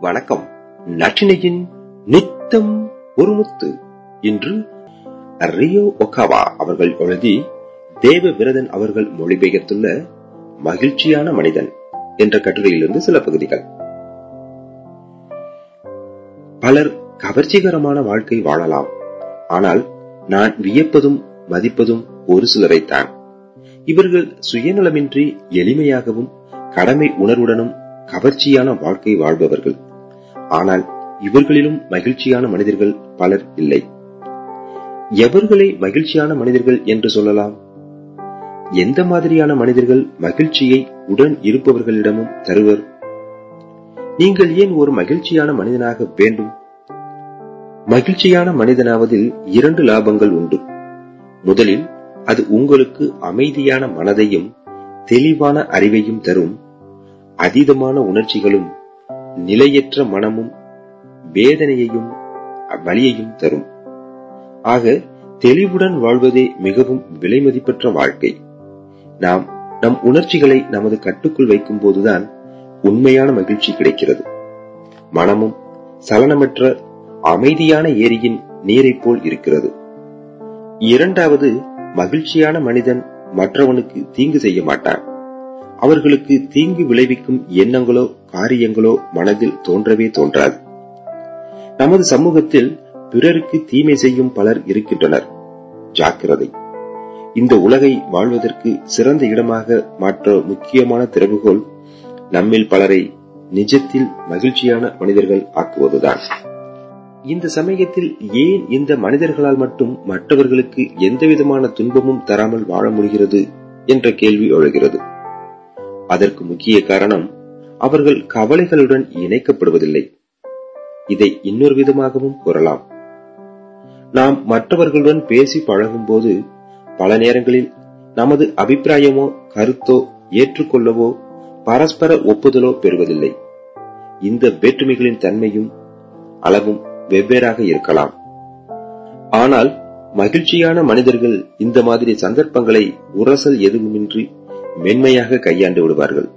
வணக்கம். நட்டினையின் நித்தம் ஒருமுத்து இன்று ரியோ ஒகாவா அவர்கள் எழுதி தேவ விரதன் அவர்கள் மொழிபெயர்த்துள்ள மகிழ்ச்சியான மனிதன் என்ற கட்டுரையிலிருந்து சில பகுதிகள். பலர் கவர்ச்சிகரமான வாழ்க்கை வாழலாம். ஆனால் நான் வியப்பதும் மதிப்பதும் ஒரு சிலரைத்தான். இவர்கள் சுயநலமின்றி எளிமையாகவும் கடமை உணர்வுடனும் கவர்ச்சியான வாழ்க்கை வாழ்பவர்கள். ஆனால் இவர்களிலும் மகிழ்ச்சியான மனிதர்கள் பலர் இல்லை. எவர்களை மகிழ்ச்சியான மனிதர்கள் என்று சொல்லலாம்? எந்த மாதிரியான மனிதர்கள் மகிழ்ச்சியை உடன் இருப்பவர்களிடமும் தருவர்? நீங்கள் ஏன் ஒரு மகிழ்ச்சியான மனிதனாக வேண்டும்? மகிழ்ச்சியான மனிதனாவதில் இரண்டு லாபங்கள் உண்டு. முதலில் அது உங்களுக்கு அமைதியான மனதையும் தெளிவான அறிவையும் தரும் அதீதமான உணர்ச்சிகளும் நிலையற்ற மனமும் வேதனையையும் வலியையும் தரும். ஆக தெளிவுடன் வாழ்வதே மிகவும் விலைமதிப்பற்ற வாழ்க்கை. நாம் நம் உணர்ச்சிகளை நமது கட்டுக்குள் வைக்கும் போதுதான் உண்மையான மகிழ்ச்சி கிடைக்கிறது. மனமும் சலனமற்ற அமைதியான ஏரியின் நீரை போல் இருக்கிறது. இரண்டாவது மகிழ்ச்சியான மனிதன் மற்றவனுக்கு தீங்கு செய்ய மாட்டான். அவர்களுக்கு தீங்கு விளைவிக்கும் எண்ணங்களோ காரியங்களோ மனதில் தோன்றவே தோன்றாது. நமது சமூகத்தில் பிறருக்கு தீமை செய்யும் பலர் இருக்கின்றனர். ஜாக்கிரதை. இந்த உலகை வாழ்வதற்கு சிறந்த இடமாக மாற்ற முக்கியமான திறவுகோள் நம்மில் பலரை நிஜத்தில் மகிழ்ச்சியான மனிதர்கள் ஆக்குவதுதான். இந்த சமயத்தில் ஏன் இந்த மனிதர்களால் மட்டும் மற்றவர்களுக்கு எந்தவிதமான துன்பமும் தராமல் வாழ முடிகிறது என்ற கேள்வி எழுகிறது. அதற்கு முக்கிய காரணம் அவர்கள் கவலைகளுடன் இணைக்கப்படுவதில்லை. இதை இன்னொரு விதமாகவும் கூறலாம். நாம் மற்றவர்களுடன் பேசி பழகும் போது பல நேரங்களில் நமது அபிப்பிராயமோ கருத்தோ ஏற்றுக்கொள்ளவோ பரஸ்பர ஒப்புதலோ பெறுவதில்லை. இந்த வேற்றுமைகளின் தன்மையும் அளவும் வெவ்வேறாக இருக்கலாம். ஆனால் மகிழ்ச்சியான மனிதர்கள் இந்த மாதிரி சந்தர்ப்பங்களை உரசல் எதுவுமின்றி மென்மையாக கையாண்டு விடுவார்கள்.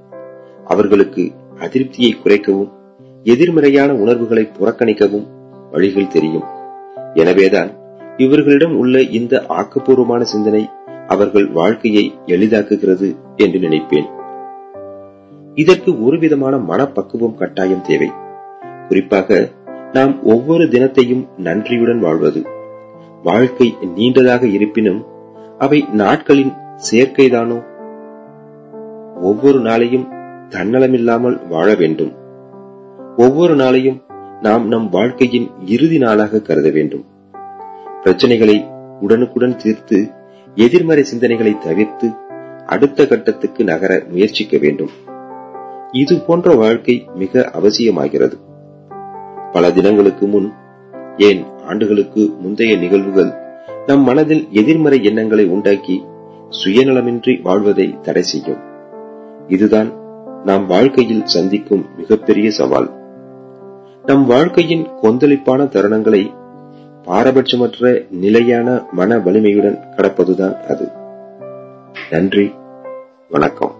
அவர்களுக்கு அதிருப்தியை குறைக்கவும் எதிர்மறையான உணர்வுகளை புறக்கணிக்கவும் வழிகள் தெரியும். எனவேதான் இவர்களிடம் உள்ள இந்த ஆக்கப்பூர்வமான சிந்தனை அவர்கள் வாழ்க்கையை எளிதாக்குகிறது என்று நினைப்பேன். இதற்கு ஒரு விதமான மனப்பக்குவம் கட்டாயம் தேவை. குறிப்பாக நாம் ஒவ்வொரு தினத்தையும் நன்றியுடன் வாழ்வது. வாழ்க்கை நீண்டதாக இருப்பினும் அவை நாட்களின் சேர்க்கைதானோ ஒவ்வொரு நாளையும் தன்னலமில்லாமல் வாழ வேண்டும். ஒவ்வொரு நாளையும் நாம் நம் வாழ்க்கையின் இறுதி நாளாக கருத வேண்டும். பிரச்சனைகளை உடனுக்குடன் தீர்த்து எதிர்மறை சிந்தனைகளை தவிர்த்து அடுத்த கட்டத்துக்கு நகர முயற்சிக்க வேண்டும். இது போன்ற வாழ்க்கை மிக அவசியமாகிறது. பல தினங்களுக்கு முன் ஏன் ஆண்டுகளுக்கு முந்தைய நிகழ்வுகள் நம் மனதில் எதிர்மறை எண்ணங்களை உண்டாக்கி சுயநலமின்றி வாழ்வதை தடை செய்யும். இதுதான் நாம் வாழ்க்கையில் சந்திக்கும் மிகப்பெரிய சவால். நம் வாழ்க்கையின் கொந்தளிப்பான தருணங்களை பாரபட்சமற்ற நிலையான மன வலிமையுடன் கடப்பதுதான் அது. நன்றி. வணக்கம்.